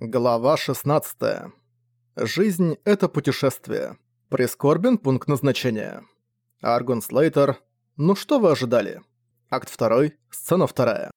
Глава 16. Жизнь — это путешествие. Прискорбен пункт назначения. Аргон Слейтер. Ну что вы ожидали? Акт 2, сцена 2.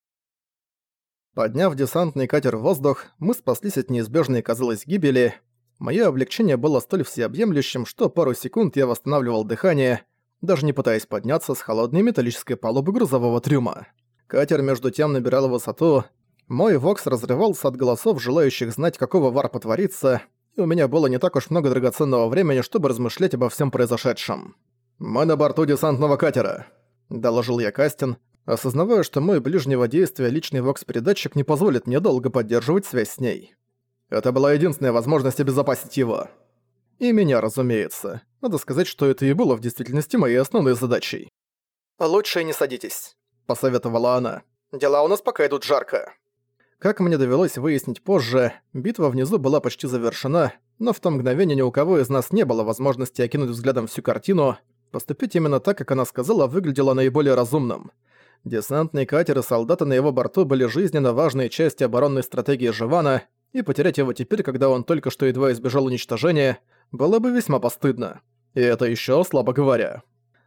Подняв десантный катер в воздух, мы спаслись от неизбежной, казалось, гибели. Моё облегчение было столь всеобъемлющим, что пару секунд я восстанавливал дыхание, даже не пытаясь подняться с холодной металлической палубы грузового трюма. Катер между тем набирал высоту, мой вокс разрывался от голосов, желающих знать, какого варпа творится, и у меня было не так уж много драгоценного времени, чтобы размышлять обо всем произошедшем. «Мы на борту десантного катера», — доложил я Кастин, осознавая, что мой ближнего действия личный вокс-передатчик не позволит мне долго поддерживать связь с ней. Это была единственная возможность обезопасить его. И меня, разумеется. Надо сказать, что это и было в действительности моей основной задачей. «Лучше не садитесь», — посоветовала она. «Дела у нас пока идут жарко». Как мне довелось выяснить позже, битва внизу была почти завершена, но в то мгновение ни у кого из нас не было возможности окинуть взглядом всю картину. Поступить именно так, как она сказала, выглядело наиболее разумным. Десантный катер и солдаты на его борту были жизненно важной частью оборонной стратегии Живана, и потерять его теперь, когда он только что едва избежал уничтожения, было бы весьма постыдно. И это еще слабо говоря.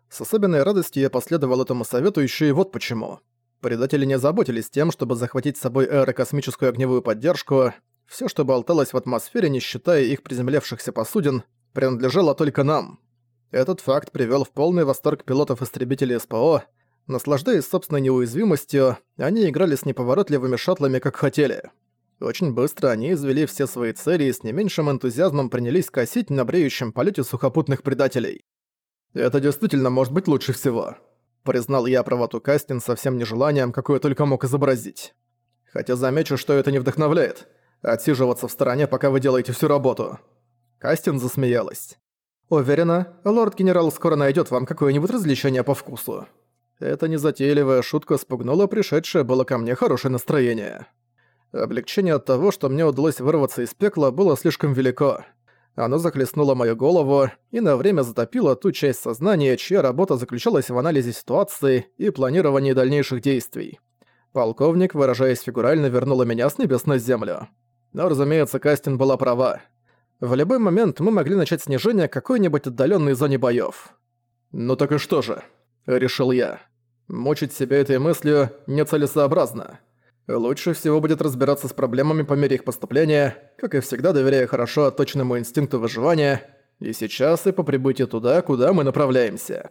С особенной радостью я последовал этому совету еще и вот почему. Предатели не заботились тем, чтобы захватить с собой аэрокосмическую огневую поддержку. Все, что болталось в атмосфере, не считая их приземлявшихся посудин, принадлежало только нам. Этот факт привел в полный восторг пилотов истребителей СПО. Наслаждаясь собственной неуязвимостью, они играли с неповоротливыми шаттлами, как хотели. Очень быстро они извели все свои цели и с не меньшим энтузиазмом принялись косить на бреющем полете сухопутных предателей. «Это действительно может быть лучше всего», Признал я правоту Кастин со всем нежеланием, какое только мог изобразить. Хотя замечу, что это не вдохновляет. Отсиживаться в стороне, пока вы делаете всю работу. Кастин засмеялась. Уверена, лорд-генерал скоро найдет вам какое-нибудь развлечение по вкусу. Эта незатейливая шутка спугнула пришедшее было ко мне хорошее настроение. Облегчение от того, что мне удалось вырваться из пекла, было слишком велико. Оно захлестнуло мою голову и на время затопило ту часть сознания, чья работа заключалась в анализе ситуации и планировании дальнейших действий. Полковник, выражаясь фигурально, вернула меня с небес на землю. Но, разумеется, Кастин была права. В любой момент мы могли начать снижение какой-нибудь отдаленной зоне боёв. «Ну так и что же?» – решил я. Мучить себя этой мыслью нецелесообразно. Лучше всего будет разбираться с проблемами по мере их поступления, как и всегда доверяя хорошо отточенному инстинкту выживания, и сейчас и по прибытии туда, куда мы направляемся.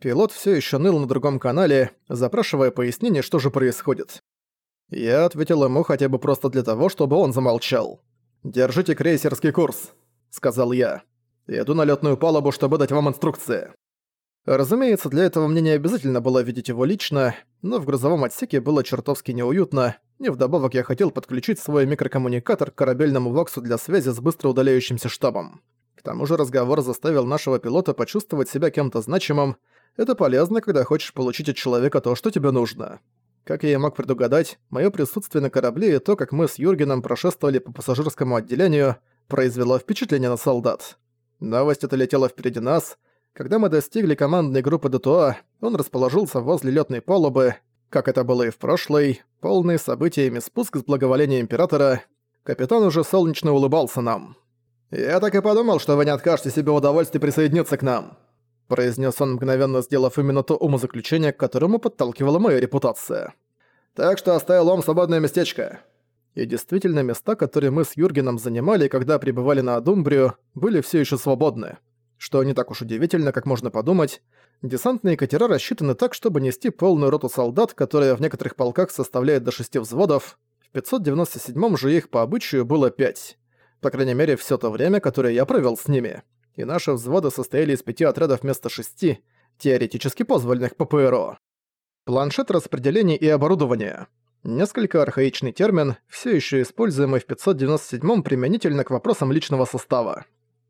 Пилот все еще ныл на другом канале, запрашивая пояснение, что же происходит. Я ответил ему хотя бы просто для того, чтобы он замолчал. «Держите крейсерский курс», — сказал я. «Иду на лётную палубу, чтобы дать вам инструкции». Разумеется, для этого мне не обязательно было видеть его лично, но в грузовом отсеке было чертовски неуютно, и вдобавок я хотел подключить свой микрокоммуникатор к корабельному воксу для связи с быстро удаляющимся штабом. К тому же разговор заставил нашего пилота почувствовать себя кем-то значимым. Это полезно, когда хочешь получить от человека то, что тебе нужно. Как я и мог предугадать, мое присутствие на корабле и то, как мы с Юргеном прошествовали по пассажирскому отделению, произвело впечатление на солдат. Новость эта летела впереди нас — когда мы достигли командной группы ДТО, он расположился возле лётной палубы, как это было и в прошлой, полный событиями спуск с благоволения Императора. Капитан уже солнечно улыбался нам. «Я так и подумал, что вы не откажете себе в удовольствии присоединиться к нам», произнес он, мгновенно сделав именно то умозаключение, к которому подталкивала моя репутация. «Так что оставил вам свободное местечко». И действительно, места, которые мы с Юргеном занимали, когда прибывали на Адумбрию, были все еще свободны. Что не так уж удивительно, как можно подумать, десантные катера рассчитаны так, чтобы нести полную роту солдат, которая в некоторых полках составляет до шести взводов, в 597-м же их по обычаю было пять. По крайней мере, все то время, которое я провел с ними. И наши взводы состояли из пяти отрядов вместо шести, теоретически позволенных по ПРО. Планшет распределения и оборудования. Несколько архаичный термин, все еще используемый в 597-м применительно к вопросам личного состава.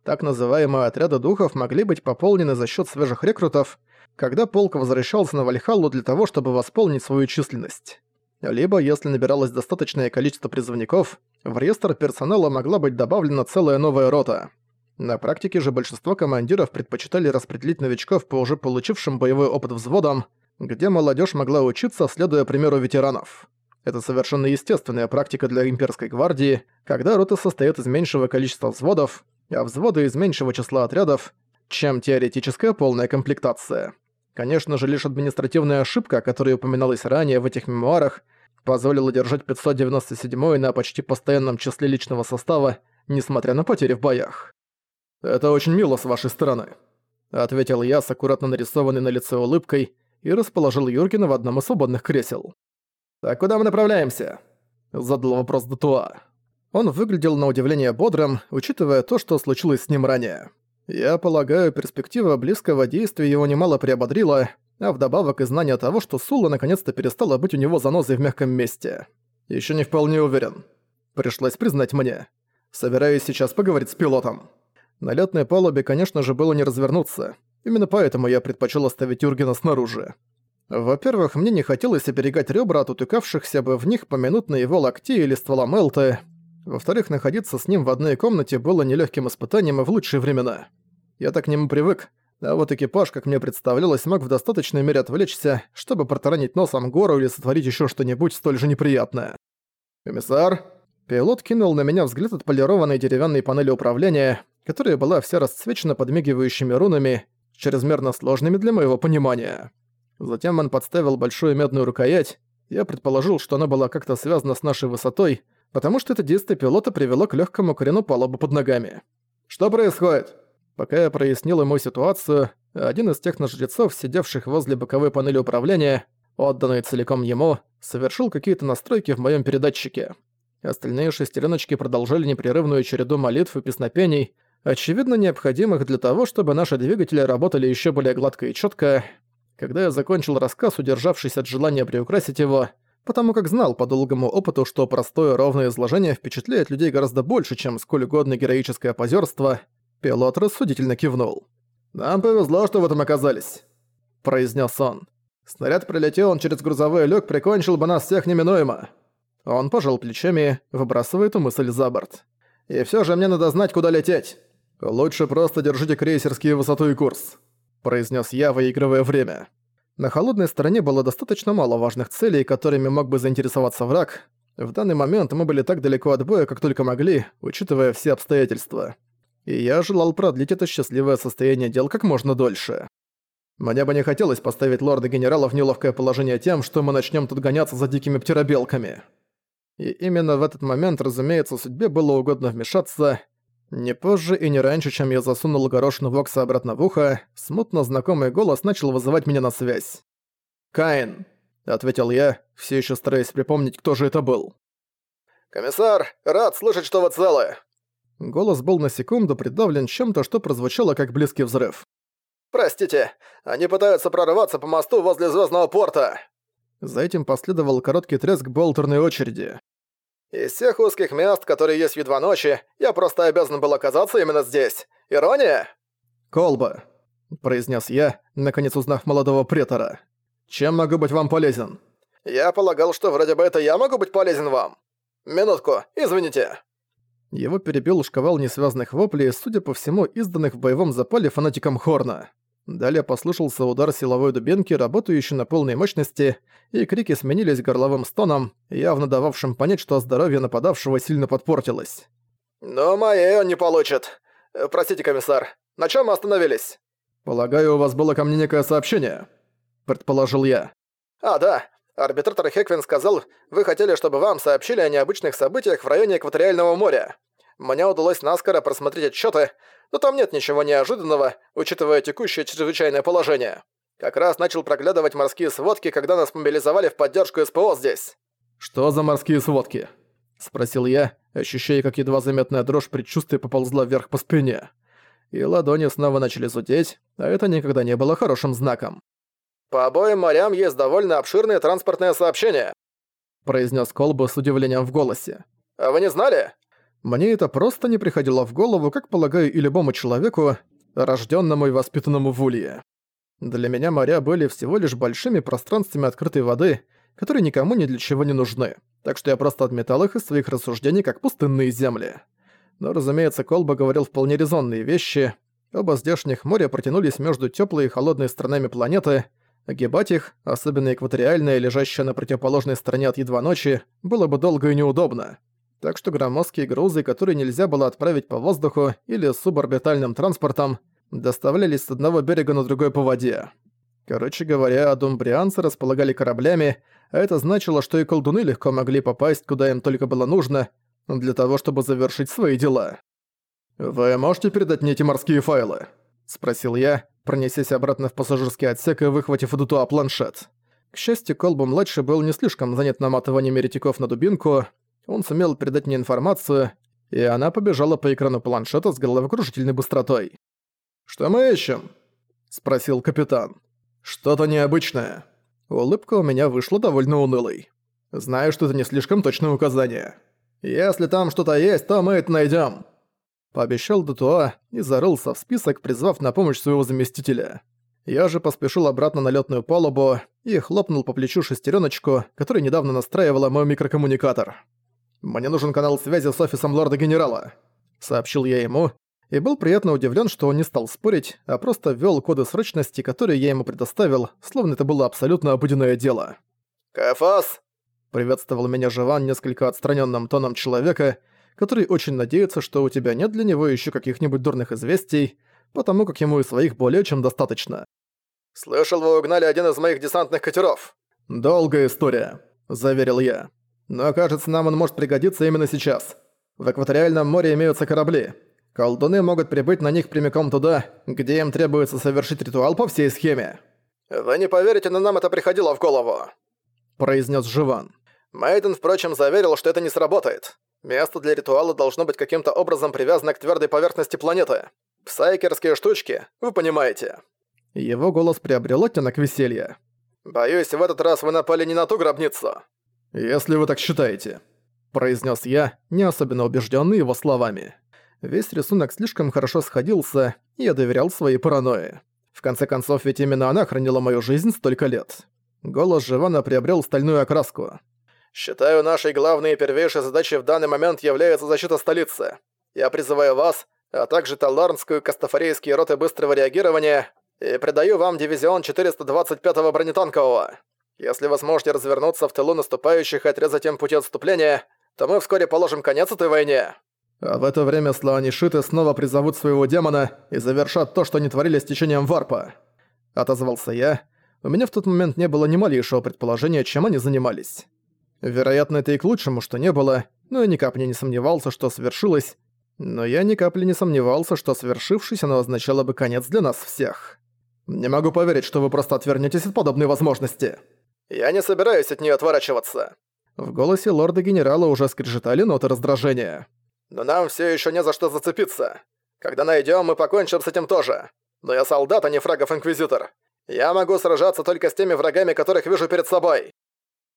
Так называемые отряды духов могли быть пополнены за счет свежих рекрутов, когда полк возвращался на Вальхаллу для того, чтобы восполнить свою численность. Либо, если набиралось достаточное количество призывников, в реестр персонала могла быть добавлена целая новая рота. На практике же большинство командиров предпочитали распределить новичков по уже получившим боевой опыт взводам, где молодежь могла учиться, следуя примеру ветеранов. Это совершенно естественная практика для имперской гвардии, когда рота состоит из меньшего количества взводов, а взводы из меньшего числа отрядов, чем теоретическая полная комплектация. Конечно же, лишь административная ошибка, которая упоминалась ранее в этих мемуарах, позволила держать 597-й на почти постоянном числе личного состава, несмотря на потери в боях. «Это очень мило с вашей стороны», — ответил я с аккуратно нарисованной на лице улыбкой и расположил Юргена в одном из свободных кресел. «Так куда мы направляемся?» — задал вопрос Датуа. Он выглядел на удивление бодрым, учитывая то, что случилось с ним ранее. Я полагаю, перспектива близкого действия его немало приободрила, а вдобавок и знание того, что Сула наконец-то перестала быть у него занозой в мягком месте. Ещё не вполне уверен. Пришлось признать мне. Собираюсь сейчас поговорить с пилотом. На лётной палубе, конечно же, было не развернуться. Именно поэтому я предпочел оставить Юргена снаружи. Во-первых, мне не хотелось оберегать ребра от утыкавшихся бы в них поминутно его локти или ствола Мелты. Во-вторых, находиться с ним в одной комнате было нелегким испытанием и в лучшие времена. Я так к нему привык, а вот экипаж, как мне представлялось, мог в достаточной мере отвлечься, чтобы протаранить носом гору или сотворить еще что-нибудь столь же неприятное. «Комиссар?» Пилот кинул на меня взгляд от полированной деревянной панели управления, которая была вся расцвечена подмигивающими рунами, чрезмерно сложными для моего понимания. Затем он подставил большую медную рукоять. Я предположил, что она была как-то связана с нашей высотой, потому что это действие пилота привело к легкому корену палубы под ногами. «Что происходит?» Пока я прояснил ему ситуацию, один из техножрецов, сидевших возле боковой панели управления, отданной целиком ему, совершил какие-то настройки в моем передатчике. Остальные шестереночки продолжали непрерывную череду молитв и песнопений, очевидно необходимых для того, чтобы наши двигатели работали еще более гладко и четко. Когда я закончил рассказ, удержавшись от желания приукрасить его, потому как знал по долгому опыту, что простое ровное изложение впечатляет людей гораздо больше, чем сколь угодно героическое позерство, пилот рассудительно кивнул. «Нам повезло, что в этом оказались», — произнес он. «Снаряд прилетел он через грузовой люк, прикончил бы нас всех неминуемо». Он пожал плечами, выбрасывая эту мысль за борт. «И всё же мне надо знать, куда лететь. Лучше просто держите крейсерские высоту и курс», — произнес я, выигрывая время. На холодной стороне было достаточно мало важных целей, которыми мог бы заинтересоваться враг. В данный момент мы были так далеко от боя, как только могли, учитывая все обстоятельства. И я желал продлить это счастливое состояние дел как можно дольше. Мне бы не хотелось поставить лорда-генерала в неловкое положение тем, что мы начнем тут гоняться за дикими птеробелками. И именно в этот момент, разумеется, судьбе было угодно вмешаться. Не позже и не раньше, чем я засунул горошину Вокса обратно в ухо, смутно знакомый голос начал вызывать меня на связь. «Каин», — ответил я, все еще стараясь припомнить, кто же это был. «Комиссар, рад слышать, что вы целы!» Голос был на секунду придавлен чем-то, что прозвучало как близкий взрыв. «Простите, они пытаются прорываться по мосту возле Звездного порта!» За этим последовал короткий треск болтерной очереди. Из всех узких мест, которые есть в едва ночи, я просто обязан был оказаться именно здесь. Ирония? Колба, произнес я, наконец узнав молодого претора. Чем могу быть вам полезен? Я полагал, что вроде бы это я могу быть полезен вам. Минутку, извините. Его перебил шквал несвязных воплей, судя по всему, изданных в боевом запале фанатиком Хорна. Далее послышался удар силовой дубинки, работающей на полной мощности, и крики сменились горловым стоном, явно дававшим понять, что здоровье нападавшего сильно подпортилось. «Но моей он не получит. Простите, комиссар, на чем мы остановились?» «Полагаю, у вас было ко мне некое сообщение», — предположил я. «А, да. Арбитратор Хеквин сказал, вы хотели, чтобы вам сообщили о необычных событиях в районе Экваториального моря. Мне удалось наскоро просмотреть отчеты, но там нет ничего неожиданного, учитывая текущее чрезвычайное положение. Как раз начал проглядывать морские сводки, когда нас мобилизовали в поддержку СПО здесь». «Что за морские сводки?» — спросил я, ощущая, как едва заметная дрожь предчувствия поползла вверх по спине. И ладони снова начали зудеть, а это никогда не было хорошим знаком. «По обоим морям есть довольно обширные транспортные сообщения», — произнес Колбу с удивлением в голосе. «А вы не знали? Мне это просто не приходило в голову, как полагаю и любому человеку, рожденному и воспитанному в Улье. Для меня моря были всего лишь большими пространствами открытой воды, которые никому ни для чего не нужны, так что я просто отметал их из своих рассуждений как пустынные земли. Но, разумеется, Колба говорил вполне резонные вещи. Оба здешних моря протянулись между теплой и холодной сторонами планеты, Огибать их, особенно экваториальные, лежащие на противоположной стороне от едва ночи, было бы долго и неудобно. Так что громоздкие грузы, которые нельзя было отправить по воздуху или суборбитальным транспортом, доставлялись с одного берега на другой по воде. Короче говоря, думбрианцы располагали кораблями, а это значило, что и колдуны легко могли попасть, куда им только было нужно, для того, чтобы завершить свои дела. «Вы можете передать мне эти морские файлы?» — спросил я, пронесясь обратно в пассажирский отсек и выхватив у Дутуа планшет. К счастью, Колбу-младший был не слишком занят наматыванием ретиков на дубинку, он сумел передать мне информацию, и она побежала по экрану планшета с головокружительной быстротой. «Что мы ищем?» — спросил капитан. «Что-то необычное». Улыбка у меня вышла довольно унылой. «Знаю, что это не слишком точное указание. Если там что-то есть, то мы это найдем пообещал Датуа и зарылся в список, призвав на помощь своего заместителя. Я же поспешил обратно на лётную палубу и хлопнул по плечу шестерёночку, который недавно настраивала мой микрокоммуникатор. «Мне нужен канал связи с офисом лорда-генерала», — сообщил я ему, и был приятно удивлен, что он не стал спорить, а просто ввёл коды срочности, которые я ему предоставил, словно это было абсолютно обыденное дело. «Кафас!» — приветствовал меня Живан несколько отстранённым тоном человека — который очень надеется, что у тебя нет для него еще каких-нибудь дурных известий, потому как ему и своих более чем достаточно. «Слышал, вы угнали один из моих десантных катеров». «Долгая история», — заверил я. «Но кажется, нам он может пригодиться именно сейчас. В экваториальном море имеются корабли. Колдуны могут прибыть на них прямиком туда, где им требуется совершить ритуал по всей схеме». «Вы не поверите, но нам это приходило в голову», — произнес Живан. Мейден, впрочем, заверил, что это не сработает. Место для ритуала должно быть каким-то образом привязано к твердой поверхности планеты. Псайкерские штучки, вы понимаете. Его голос приобрел оттенок веселья. «Боюсь, в этот раз вы напали не на ту гробницу». «Если вы так считаете», — произнес я, не особенно убежденный его словами. Весь рисунок слишком хорошо сходился, и я доверял своей паранойи. В конце концов, ведь именно она хранила мою жизнь столько лет. Голос Живана приобрел стальную окраску. Считаю, нашей главной и первейшей задачей в данный момент является защита столицы. Я призываю вас, а также Таларнскую и роты быстрого реагирования и предаю вам дивизион 425-го бронетанкового. Если вы сможете развернуться в тылу наступающих и отрезать им пути отступления, то мы вскоре положим конец этой войне. А в это время слоанишиты снова призовут своего демона и завершат то, что они творили с течением варпа. Отозвался я. У меня в тот момент не было ни малейшего предположения, чем они занимались. Вероятно, это и к лучшему, что не было, но я ни капли не сомневался, что свершилось. Но я ни капли не сомневался, что свершившись оно означало бы конец для нас всех. Не могу поверить, что вы просто отвернетесь от подобной возможности. Я не собираюсь от нее отворачиваться. В голосе лорда-генерала уже скрежетали ноты раздражения. Но нам все еще не за что зацепиться. Когда найдем, мы покончим с этим тоже. Но я солдат, а не фрагов-инквизитор. Я могу сражаться только с теми врагами, которых вижу перед собой.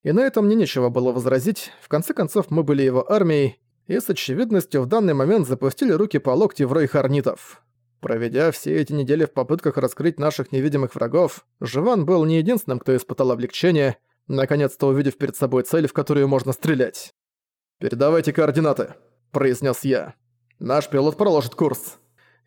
И на этом мне нечего было возразить, в конце концов мы были его армией, и с очевидностью в данный момент запустили руки по локти в рой харнитов. Проведя все эти недели в попытках раскрыть наших невидимых врагов, Живан был не единственным, кто испытал облегчение, наконец-то увидев перед собой цель, в которую можно стрелять. «Передавайте координаты», — произнес я. «Наш пилот проложит курс».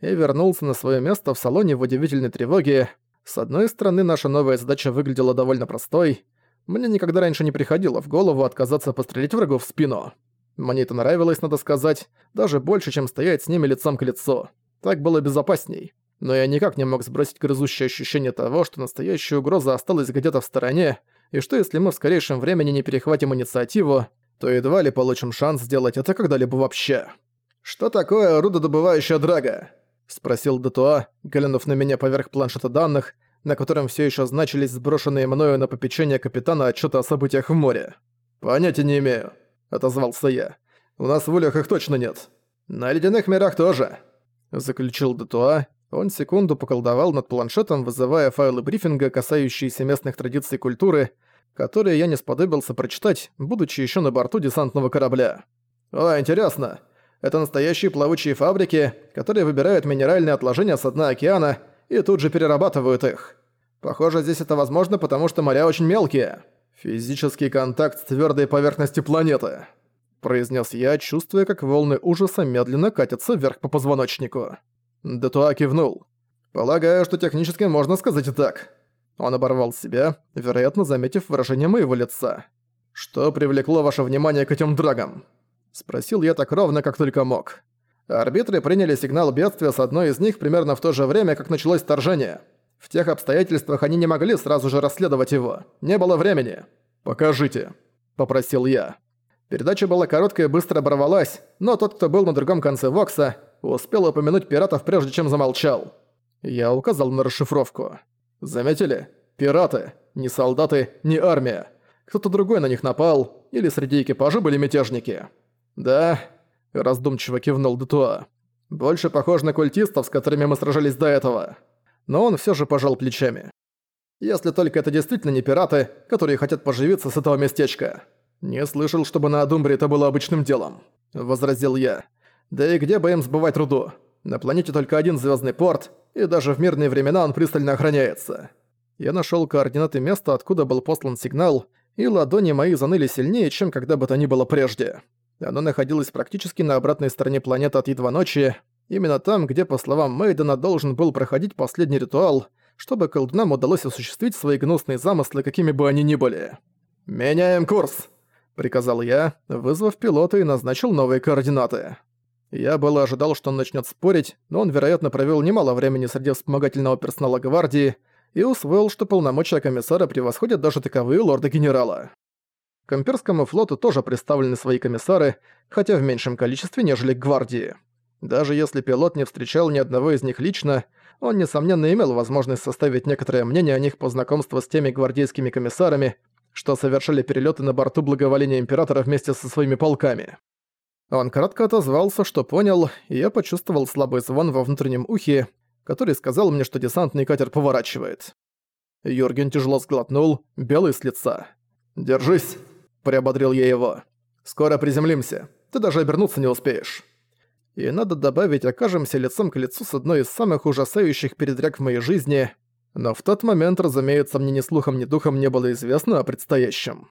И вернулся на свое место в салоне в удивительной тревоге. С одной стороны, наша новая задача выглядела довольно простой — мне никогда раньше не приходило в голову отказаться пострелить врагу в спину. Мне это нравилось, надо сказать, даже больше, чем стоять с ними лицом к лицу. Так было безопасней. Но я никак не мог сбросить грызущее ощущение того, что настоящая угроза осталась где-то в стороне, и что если мы в скорейшем времени не перехватим инициативу, то едва ли получим шанс сделать это когда-либо вообще. «Что такое рудодобывающая драга?» — спросил Детуа, глянув на меня поверх планшета данных, на котором все еще значились сброшенные мною на попечение капитана отчеты о событиях в море. «Понятия не имею», — отозвался я. «У нас в улях их точно нет. На ледяных мирах тоже», — заключил Детуа. Он секунду поколдовал над планшетом, вызывая файлы брифинга, касающиеся местных традиций культуры, которые я не сподобился прочитать, будучи еще на борту десантного корабля. «О, интересно. Это настоящие плавучие фабрики, которые выбирают минеральные отложения с дна океана и тут же перерабатывают их. Похоже, здесь это возможно, потому что моря очень мелкие. Физический контакт с твердой поверхностью планеты. Произнес я, чувствуя, как волны ужаса медленно катятся вверх по позвоночнику. Детуа кивнул. «Полагаю, что технически можно сказать и так». Он оборвал себя, вероятно, заметив выражение моего лица. «Что привлекло ваше внимание к этим драгам?» Спросил я так ровно, как только мог. Арбитры приняли сигнал бедствия с одной из них примерно в то же время, как началось вторжение. В тех обстоятельствах они не могли сразу же расследовать его. Не было времени. «Покажите», — попросил я. Передача была короткая и быстро оборвалась, но тот, кто был на другом конце Вокса, успел упомянуть пиратов, прежде чем замолчал. Я указал на расшифровку. Заметили? Пираты. Не солдаты, не армия. Кто-то другой на них напал, или среди экипажа были мятежники. Да, раздумчиво кивнул Детуа. Больше похож на культистов, с которыми мы сражались до этого. Но он все же пожал плечами. Если только это действительно не пираты, которые хотят поживиться с этого местечка. «Не слышал, чтобы на Адумбре это было обычным делом», — возразил я. «Да и где бы им сбывать руду? На планете только один звездный порт, и даже в мирные времена он пристально охраняется». Я нашел координаты места, откуда был послан сигнал, и ладони мои заныли сильнее, чем когда бы то ни было прежде. Оно находилось практически на обратной стороне планеты от едва ночи, именно там, где, по словам Мейдена, должен был проходить последний ритуал, чтобы колдунам удалось осуществить свои гнусные замыслы, какими бы они ни были. «Меняем курс!» Приказал я, вызвав пилота и назначил новые координаты. Я было ожидал, что он начнет спорить, но он, вероятно, провел немало времени среди вспомогательного персонала гвардии и усвоил, что полномочия комиссара превосходят даже таковые лорда-генерала. К имперскому флоту тоже представлены свои комиссары, хотя в меньшем количестве, нежели к гвардии. Даже если пилот не встречал ни одного из них лично, он, несомненно, имел возможность составить некоторое мнение о них по знакомству с теми гвардейскими комиссарами, что совершали перелеты на борту благоволения Императора вместе со своими полками. Он кратко отозвался, что понял, и я почувствовал слабый звон во внутреннем ухе, который сказал мне, что десантный катер поворачивает. Юрген тяжело сглотнул, белый с лица. «Держись», — приободрил я его. «Скоро приземлимся. Ты даже обернуться не успеешь». И надо добавить, окажемся лицом к лицу с одной из самых ужасающих передряг в моей жизни — но в тот момент, разумеется, мне ни слухом, ни духом не было известно о предстоящем.